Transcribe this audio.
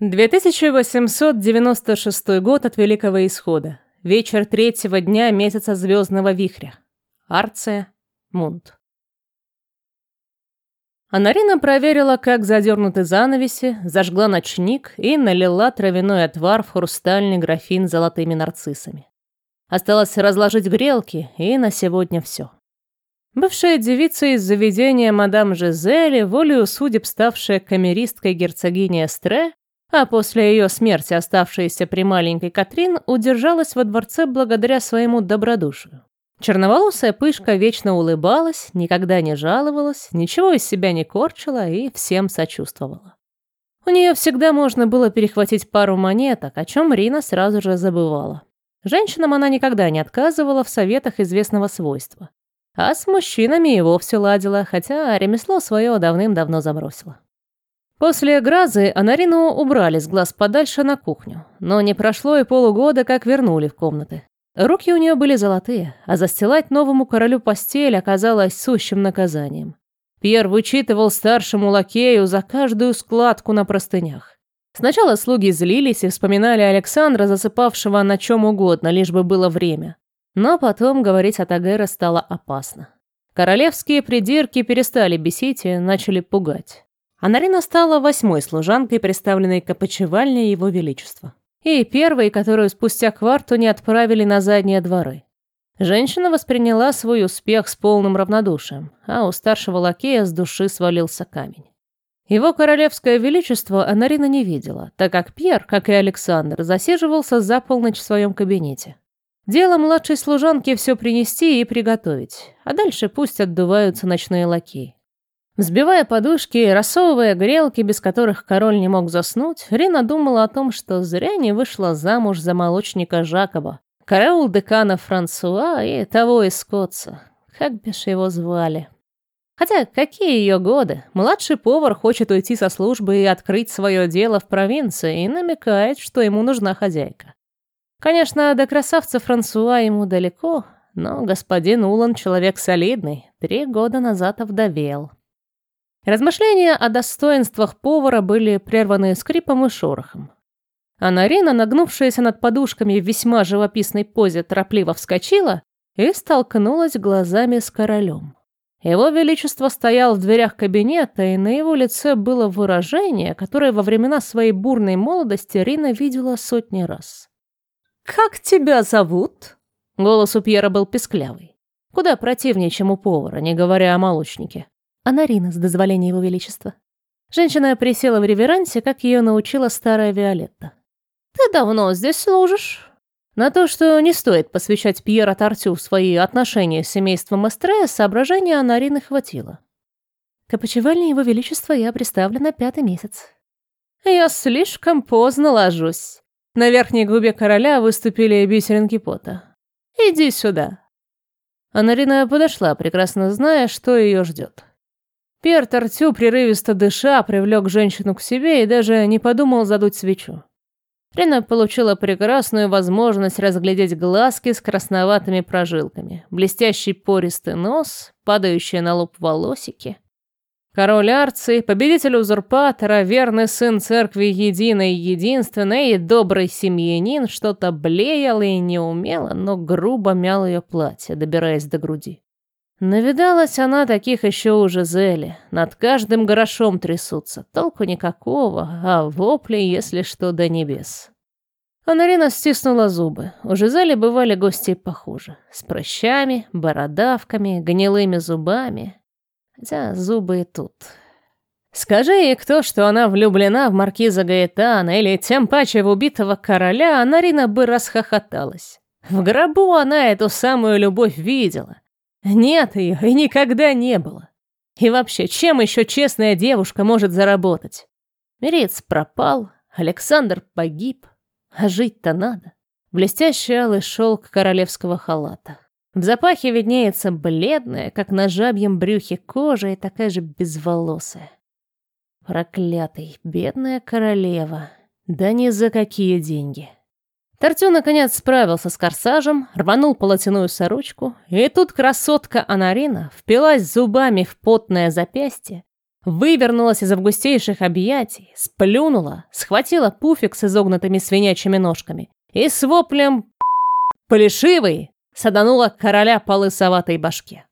2896 год от Великого Исхода. Вечер третьего дня месяца Звездного Вихря. Арция, Мунт. Анарина проверила, как задернуты занавеси, зажгла ночник и налила травяной отвар в хрустальный графин с золотыми нарциссами. Осталось разложить грелки, и на сегодня все. Бывшая девица из заведения мадам Жизели, волею судеб ставшая камеристкой герцогини Эстре, а после ее смерти оставшаяся при маленькой Катрин удержалась во дворце благодаря своему добродушию. Черноволосая пышка вечно улыбалась, никогда не жаловалась, ничего из себя не корчила и всем сочувствовала. У нее всегда можно было перехватить пару монеток, о чем Рина сразу же забывала. Женщинам она никогда не отказывала в советах известного свойства. А с мужчинами и вовсе ладила, хотя ремесло свое давным-давно забросила. После грозы Анарину убрали с глаз подальше на кухню, но не прошло и полугода, как вернули в комнаты. Руки у нее были золотые, а застилать новому королю постель оказалось сущим наказанием. Пьер вычитывал старшему лакею за каждую складку на простынях. Сначала слуги злились и вспоминали Александра, засыпавшего на чем угодно, лишь бы было время. Но потом говорить о Тагера стало опасно. Королевские придирки перестали бесить и начали пугать. Анарина стала восьмой служанкой, представленной к опочивальне Его Величества. И первой, которую спустя кварту не отправили на задние дворы. Женщина восприняла свой успех с полным равнодушием, а у старшего лакея с души свалился камень. Его королевское величество Анарина не видела, так как Пьер, как и Александр, засиживался за полночь в своем кабинете. Дело младшей служанки все принести и приготовить, а дальше пусть отдуваются ночные лакеи. Взбивая подушки и рассовывая грелки, без которых король не мог заснуть, Рина думала о том, что зря не вышла замуж за молочника Жакоба, караул декана Франсуа и того из Скотца. Как бишь его звали? Хотя какие ее годы? Младший повар хочет уйти со службы и открыть свое дело в провинции и намекает, что ему нужна хозяйка. Конечно, до красавца Франсуа ему далеко, но господин Улан человек солидный, три года назад овдовел. Размышления о достоинствах повара были прерваны скрипом и шорохом. А Нарина, нагнувшаяся над подушками в весьма живописной позе, торопливо вскочила и столкнулась глазами с королем. Его Величество стоял в дверях кабинета, и на его лице было выражение, которое во времена своей бурной молодости Рина видела сотни раз. «Как тебя зовут?» Голос у Пьера был песклявый. Куда противнее, чем у повара, не говоря о молочнике. Анарина, с дозволения его величества. Женщина присела в реверансе, как ее научила старая Виолетта. «Ты давно здесь служишь?» На то, что не стоит посвящать Пьера Тартю свои отношения с семейством Эстрея, соображения Анарины хватило. К его величества я приставлена пятый месяц. «Я слишком поздно ложусь». На верхней губе короля выступили бисеринки пота. «Иди сюда». Анарина подошла, прекрасно зная, что ее ждет. Пьер Тартю, прерывисто дыша, привлек женщину к себе и даже не подумал задуть свечу. Рина получила прекрасную возможность разглядеть глазки с красноватыми прожилками, блестящий пористый нос, падающие на лоб волосики. Король Арции, победитель узурпатора, верный сын церкви единой и единственной и добрый семьянин что-то блеял и неумело, но грубо мял ее платье, добираясь до груди. Навидалась она таких еще у Жизели. Над каждым грошом трясутся. Толку никакого, а вопли, если что, до небес. Анарина стиснула зубы. У Жизели бывали гости похуже. С прыщами, бородавками, гнилыми зубами. Хотя зубы и тут. Скажи ей кто, что она влюблена в маркиза Гаэтана или тем паче в убитого короля, Анарина бы расхохоталась. В гробу она эту самую любовь видела — нет ее и никогда не было. И вообще, чем еще честная девушка может заработать? Мерец пропал, Александр погиб, а жить-то надо. Блестящий алый шелк королевского халата. В запахе виднеется бледная, как на жабьем брюхе кожа и такая же безволосая. Проклятый, бедная королева. Да ни за какие деньги. Тартю наконец справился с корсажем, рванул полотяную сорочку, и тут красотка Анарина впилась зубами в потное запястье вывернулась из августейших объятий, сплюнула, схватила пуфик с изогнутыми свинячьими ножками и с воплем «Полишивый!» саданула короля по лысоватой башке.